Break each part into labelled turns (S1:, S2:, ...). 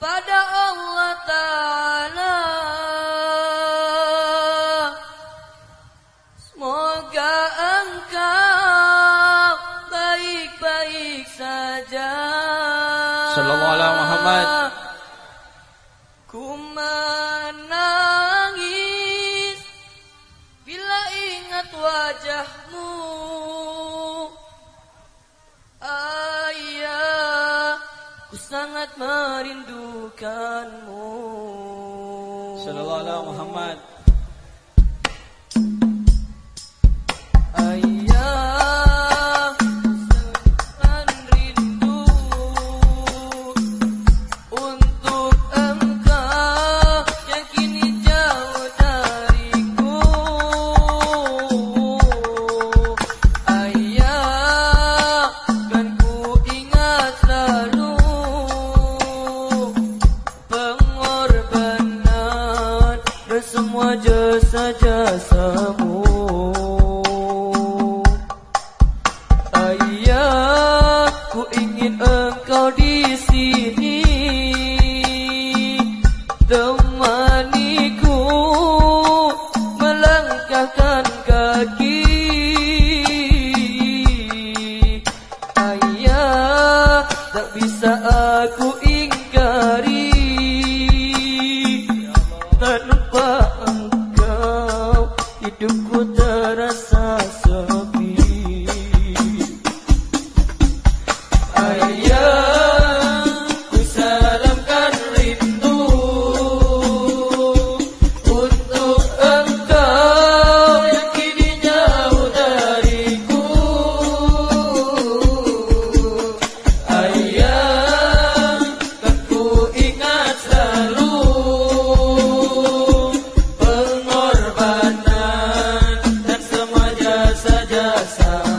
S1: pada Allah. صلى الله على محمد. sini temaniku melangkahkan kaki. Ayah tak bisa aku ingkari. Tanpa engkau hidupku Sasa.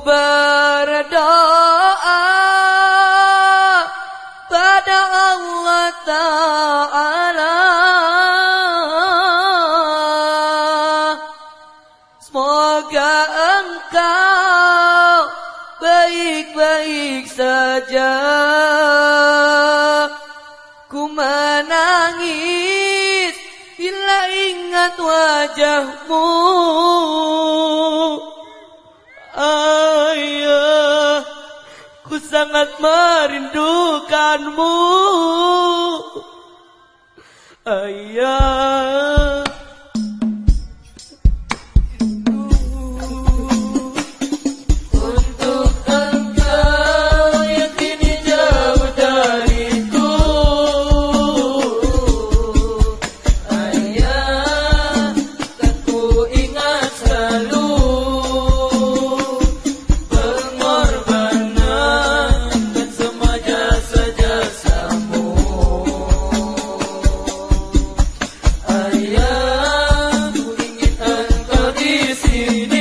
S1: Berdoa pada Allah Ta'ala. Semoga engkau baik-baik saja. Ku menangis bila ingat wajahmu sangat merindukanmu. Ayah Siri